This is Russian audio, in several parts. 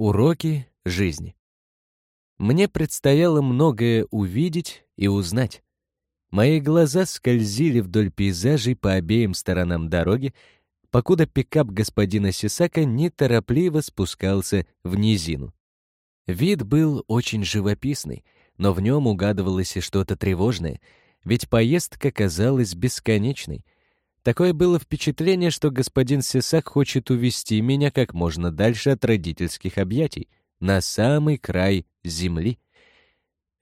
Уроки жизни. Мне предстояло многое увидеть и узнать. Мои глаза скользили вдоль пейзажей по обеим сторонам дороги, покуда пикап господина Сисака неторопливо спускался в низину. Вид был очень живописный, но в нем угадывалось и что-то тревожное, ведь поездка казалась бесконечной. Такое было впечатление, что господин Сисак хочет увести меня как можно дальше от родительских объятий, на самый край земли.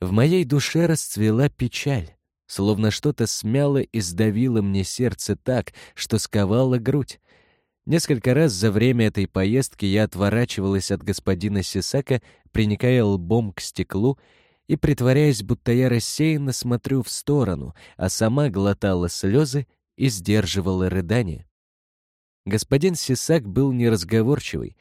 В моей душе расцвела печаль, словно что-то смяло и сдавило мне сердце так, что сковало грудь. Несколько раз за время этой поездки я отворачивалась от господина Сисака, приникая лбом к стеклу и притворяясь, будто я рассеянно смотрю в сторону, а сама глотала слезы и сдерживала рыдания. Господин Сисак был неразговорчивый.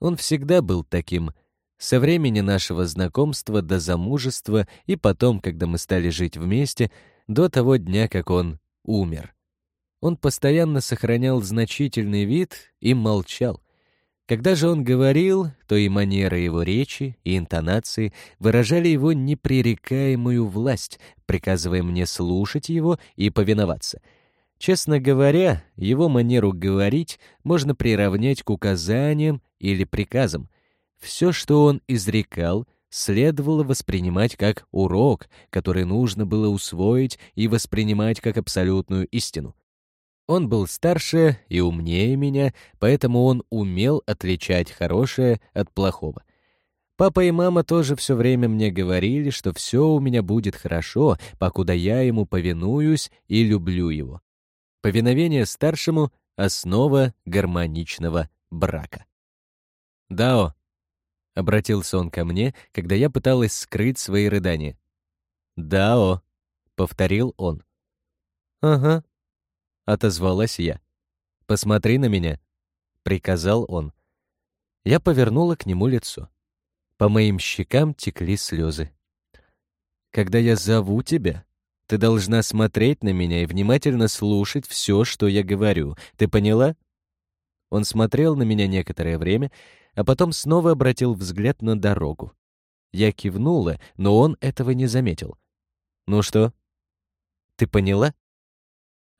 Он всегда был таким. Со времени нашего знакомства до замужества и потом, когда мы стали жить вместе, до того дня, как он умер. Он постоянно сохранял значительный вид и молчал. Когда же он говорил, то и манера его речи, и интонации выражали его непререкаемую власть, приказывая мне слушать его и повиноваться. Честно говоря, его манеру говорить можно приравнять к указаниям или приказам. Все, что он изрекал, следовало воспринимать как урок, который нужно было усвоить и воспринимать как абсолютную истину. Он был старше и умнее меня, поэтому он умел отличать хорошее от плохого. Папа и мама тоже все время мне говорили, что все у меня будет хорошо, покуда я ему повинуюсь и люблю его. Повиновение старшему — основа гармоничного брака. «Дао», — обратился он ко мне, когда я пыталась скрыть свои рыдания. «Дао», — повторил он. «Ага», — отозвалась я. «Посмотри на меня», — приказал он. Я повернула к нему лицо. По моим щекам текли слезы. «Когда я зову тебя, ты должна смотреть на меня и внимательно слушать все, что я говорю. Ты поняла?» Он смотрел на меня некоторое время, а потом снова обратил взгляд на дорогу. Я кивнула, но он этого не заметил. «Ну что? Ты поняла?»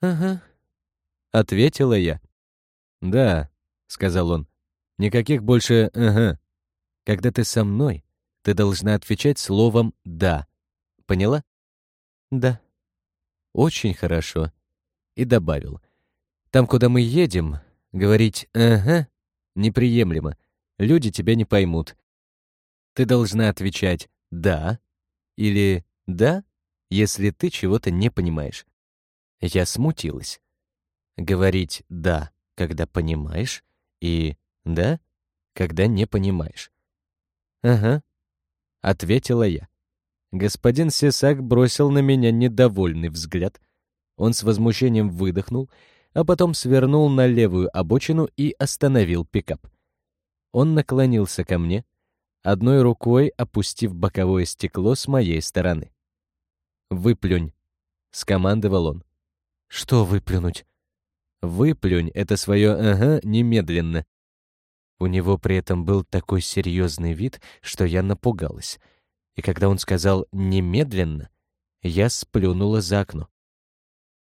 «Ага», Ответила я. «Да», — сказал он, — «никаких больше «ага». Когда ты со мной, ты должна отвечать словом «да». Поняла?» «Да». «Очень хорошо». И добавил. «Там, куда мы едем, говорить «ага» неприемлемо. Люди тебя не поймут. Ты должна отвечать «да» или «да», если ты чего-то не понимаешь». Я смутилась говорить «да», когда понимаешь, и «да», когда не понимаешь. «Ага», — ответила я. Господин Сесак бросил на меня недовольный взгляд. Он с возмущением выдохнул, а потом свернул на левую обочину и остановил пикап. Он наклонился ко мне, одной рукой опустив боковое стекло с моей стороны. «Выплюнь», — скомандовал он. «Что выплюнуть?» Выплюнь это свое «ага» немедленно. У него при этом был такой серьезный вид, что я напугалась. И когда он сказал «немедленно», я сплюнула за окно.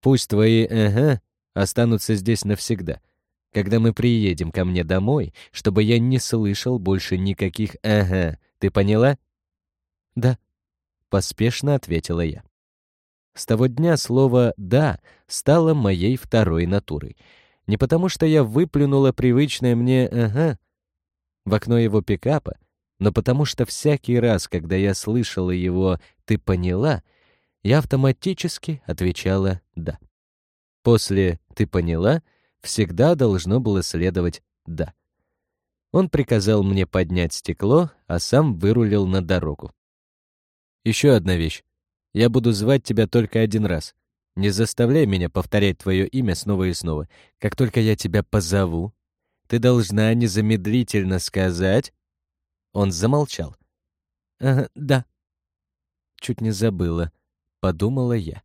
«Пусть твои «ага» останутся здесь навсегда. Когда мы приедем ко мне домой, чтобы я не слышал больше никаких «ага», ты поняла?» «Да», — поспешно ответила я. С того дня слово «да» стало моей второй натурой. Не потому что я выплюнула привычное мне «ага» в окно его пикапа, но потому что всякий раз, когда я слышала его «ты поняла», я автоматически отвечала «да». После «ты поняла» всегда должно было следовать «да». Он приказал мне поднять стекло, а сам вырулил на дорогу. Еще одна вещь. Я буду звать тебя только один раз. Не заставляй меня повторять твое имя снова и снова. Как только я тебя позову, ты должна незамедлительно сказать...» Он замолчал. «Ага, да». Чуть не забыла, подумала я.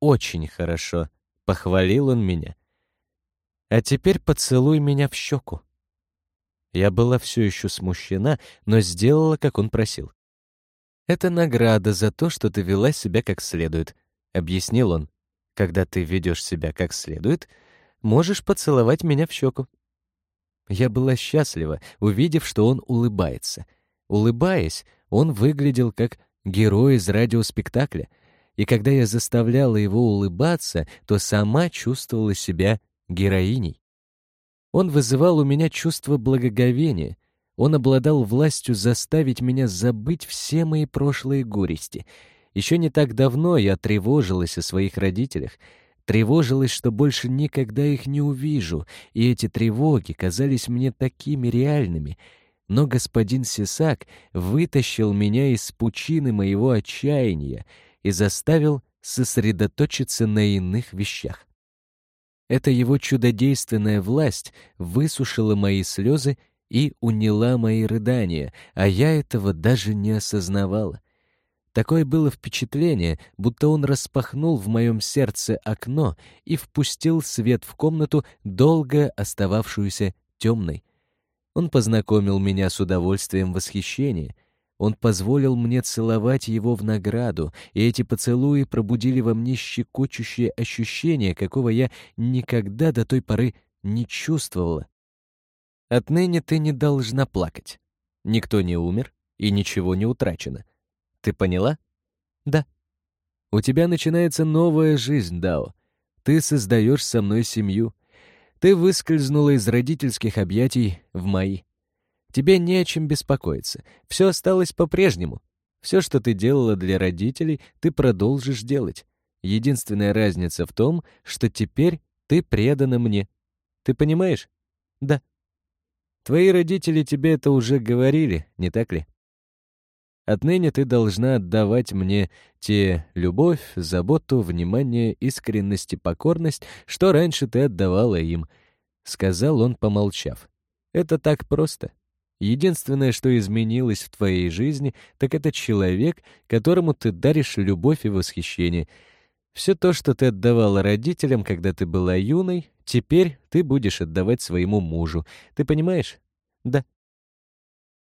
«Очень хорошо», — похвалил он меня. «А теперь поцелуй меня в щеку». Я была все еще смущена, но сделала, как он просил. «Это награда за то, что ты вела себя как следует», — объяснил он. «Когда ты ведешь себя как следует, можешь поцеловать меня в щеку». Я была счастлива, увидев, что он улыбается. Улыбаясь, он выглядел как герой из радиоспектакля, и когда я заставляла его улыбаться, то сама чувствовала себя героиней. Он вызывал у меня чувство благоговения, он обладал властью заставить меня забыть все мои прошлые горести. Еще не так давно я тревожилась о своих родителях, тревожилась, что больше никогда их не увижу, и эти тревоги казались мне такими реальными. Но господин Сисак вытащил меня из пучины моего отчаяния и заставил сосредоточиться на иных вещах. Эта его чудодейственная власть высушила мои слезы и уняла мои рыдания, а я этого даже не осознавала. Такое было впечатление, будто он распахнул в моем сердце окно и впустил свет в комнату, долго остававшуюся темной. Он познакомил меня с удовольствием восхищения. Он позволил мне целовать его в награду, и эти поцелуи пробудили во мне щекочущее ощущение, какого я никогда до той поры не чувствовала. Отныне ты не должна плакать. Никто не умер, и ничего не утрачено. Ты поняла? Да. У тебя начинается новая жизнь, Дао. Ты создаешь со мной семью. Ты выскользнула из родительских объятий в мои. Тебе не о чем беспокоиться. Все осталось по-прежнему. Все, что ты делала для родителей, ты продолжишь делать. Единственная разница в том, что теперь ты предана мне. Ты понимаешь? Да. Твои родители тебе это уже говорили, не так ли? Отныне ты должна отдавать мне те любовь, заботу, внимание, искренность и покорность, что раньше ты отдавала им, — сказал он, помолчав. Это так просто. Единственное, что изменилось в твоей жизни, так это человек, которому ты даришь любовь и восхищение. Все то, что ты отдавала родителям, когда ты была юной, теперь ты будешь отдавать своему мужу. Ты понимаешь? Да.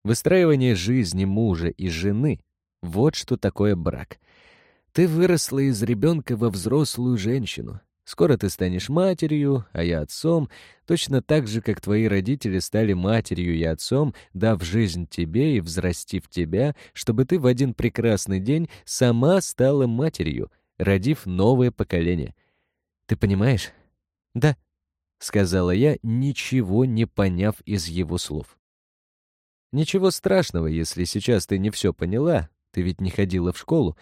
Выстраивание жизни мужа и жены — вот что такое брак. Ты выросла из ребенка во взрослую женщину. Скоро ты станешь матерью, а я отцом, точно так же, как твои родители стали матерью и отцом, дав жизнь тебе и взрастив тебя, чтобы ты в один прекрасный день сама стала матерью, родив новое поколение. Ты понимаешь? Да, — сказала я, ничего не поняв из его слов. Ничего страшного, если сейчас ты не все поняла, ты ведь не ходила в школу.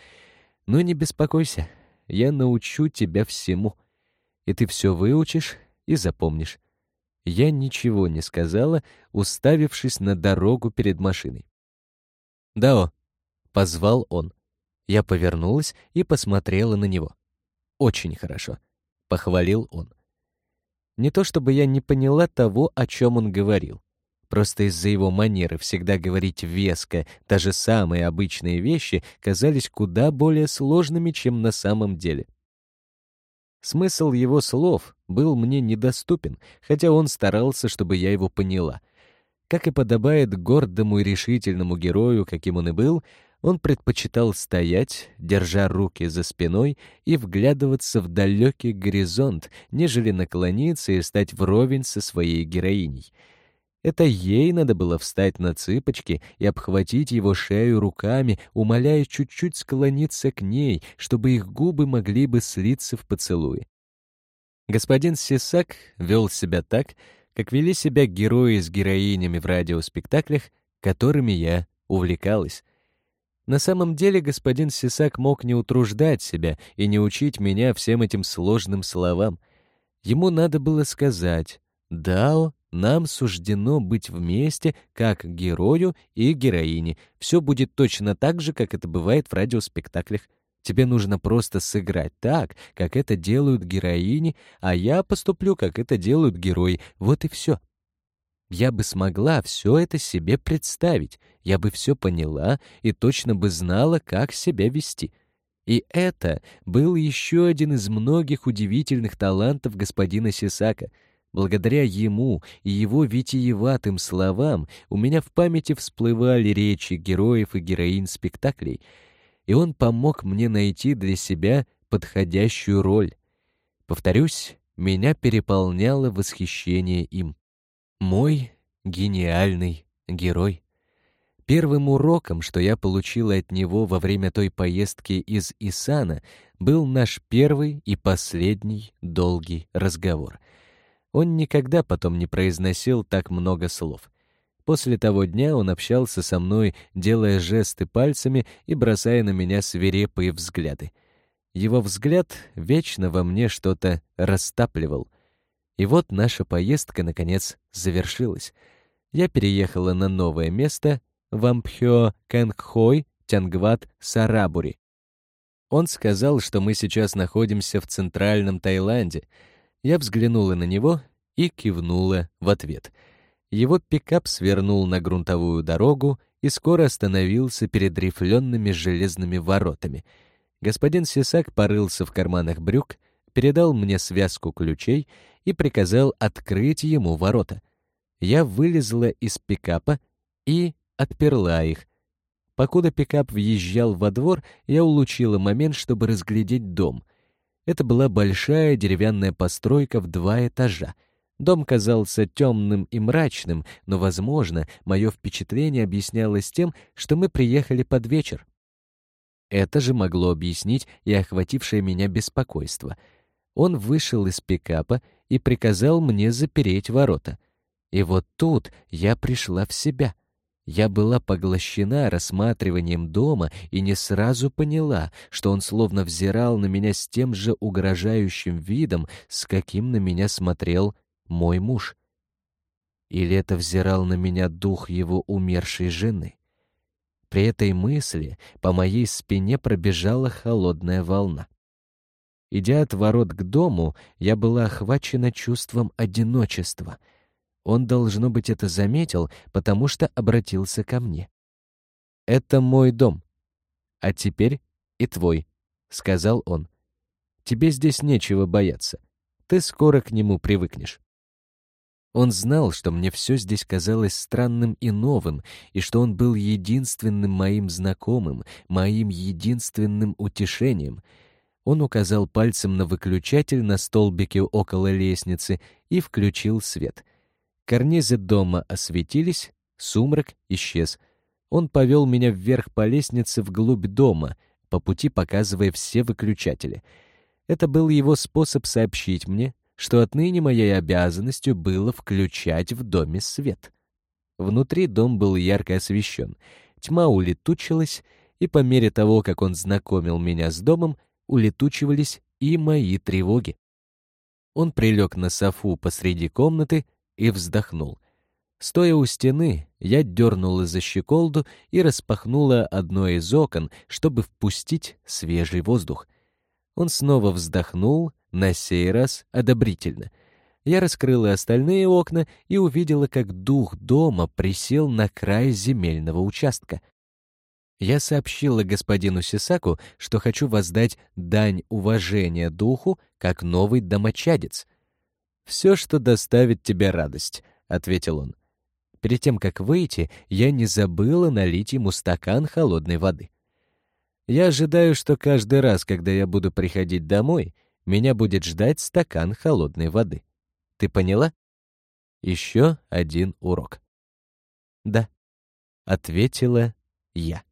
Но не беспокойся, я научу тебя всему. И ты все выучишь и запомнишь. Я ничего не сказала, уставившись на дорогу перед машиной. «Дао», — позвал он. Я повернулась и посмотрела на него. «Очень хорошо», — похвалил он. Не то чтобы я не поняла того, о чем он говорил. Просто из-за его манеры всегда говорить веско, даже самые обычные вещи казались куда более сложными, чем на самом деле. Смысл его слов был мне недоступен, хотя он старался, чтобы я его поняла. Как и подобает гордому и решительному герою, каким он и был, он предпочитал стоять, держа руки за спиной и вглядываться в далекий горизонт, нежели наклониться и стать вровень со своей героиней — это ей надо было встать на цыпочки и обхватить его шею руками, умоляя чуть-чуть склониться к ней, чтобы их губы могли бы слиться в поцелуе. Господин Сисак вел себя так, как вели себя герои с героинями в радиоспектаклях, которыми я увлекалась. На самом деле господин Сисак мог не утруждать себя и не учить меня всем этим сложным словам. Ему надо было сказать «Дао нам суждено быть вместе, как герою и героине. Все будет точно так же, как это бывает в радиоспектаклях. Тебе нужно просто сыграть так, как это делают героини, а я поступлю, как это делают герои. Вот и все. Я бы смогла все это себе представить, я бы все поняла и точно бы знала, как себя вести. И это был еще один из многих удивительных талантов господина Сисака — Благодаря ему и его витиеватым словам у меня в памяти всплывали речи героев и героинь спектаклей, и он помог мне найти для себя подходящую роль. Повторюсь, меня переполняло восхищение им. Мой гениальный герой. Первым уроком, что я получила от него во время той поездки из Исана, был наш первый и последний долгий разговор. Он никогда потом не произносил так много слов. После того дня он общался со мной, делая жесты пальцами и бросая на меня свирепые взгляды. Его взгляд вечно во мне что-то растапливал. И вот наша поездка, наконец, завершилась. Я переехала на новое место Вампхё Кэнгхой Тянгват Сарабури. Он сказал, что мы сейчас находимся в центральном Таиланде. Я взглянула на него и кивнула в ответ. Его пикап свернул на грунтовую дорогу и скоро остановился перед рифлеными железными воротами. Господин Сисак порылся в карманах брюк, передал мне связку ключей и приказал открыть ему ворота. Я вылезла из пикапа и отперла их. Покуда пикап въезжал во двор, я улучила момент, чтобы разглядеть дом. Это была большая деревянная постройка в два этажа. Дом казался темным и мрачным, но, возможно, мое впечатление объяснялось тем, что мы приехали под вечер. Это же могло объяснить и охватившее меня беспокойство. Он вышел из пикапа и приказал мне запереть ворота. И вот тут я пришла в себя — я была поглощена рассматриванием дома и не сразу поняла, что он словно взирал на меня с тем же угрожающим видом, с каким на меня смотрел мой муж. Или это взирал на меня дух его умершей жены? При этой мысли по моей спине пробежала холодная волна. Идя от ворот к дому, я была охвачена чувством одиночества — он, должно быть, это заметил, потому что обратился ко мне. «Это мой дом. А теперь и твой», — сказал он. «Тебе здесь нечего бояться. Ты скоро к нему привыкнешь». Он знал, что мне все здесь казалось странным и новым, и что он был единственным моим знакомым, моим единственным утешением. Он указал пальцем на выключатель на столбике около лестницы и включил свет — Карнизы дома осветились, сумрак исчез. Он повел меня вверх по лестнице вглубь дома, по пути показывая все выключатели. Это был его способ сообщить мне, что отныне моей обязанностью было включать в доме свет. Внутри дом был ярко освещен. Тьма улетучилась, и по мере того, как он знакомил меня с домом, улетучивались и мои тревоги. Он прилег на софу посреди комнаты, и вздохнул. Стоя у стены, я дернула за щеколду и распахнула одно из окон, чтобы впустить свежий воздух. Он снова вздохнул, на сей раз одобрительно. Я раскрыла остальные окна и увидела, как дух дома присел на край земельного участка. Я сообщила господину Сисаку, что хочу воздать дань уважения духу как новый домочадец — «Все, что доставит тебе радость», — ответил он. Перед тем, как выйти, я не забыла налить ему стакан холодной воды. Я ожидаю, что каждый раз, когда я буду приходить домой, меня будет ждать стакан холодной воды. Ты поняла? Еще один урок. Да, ответила я.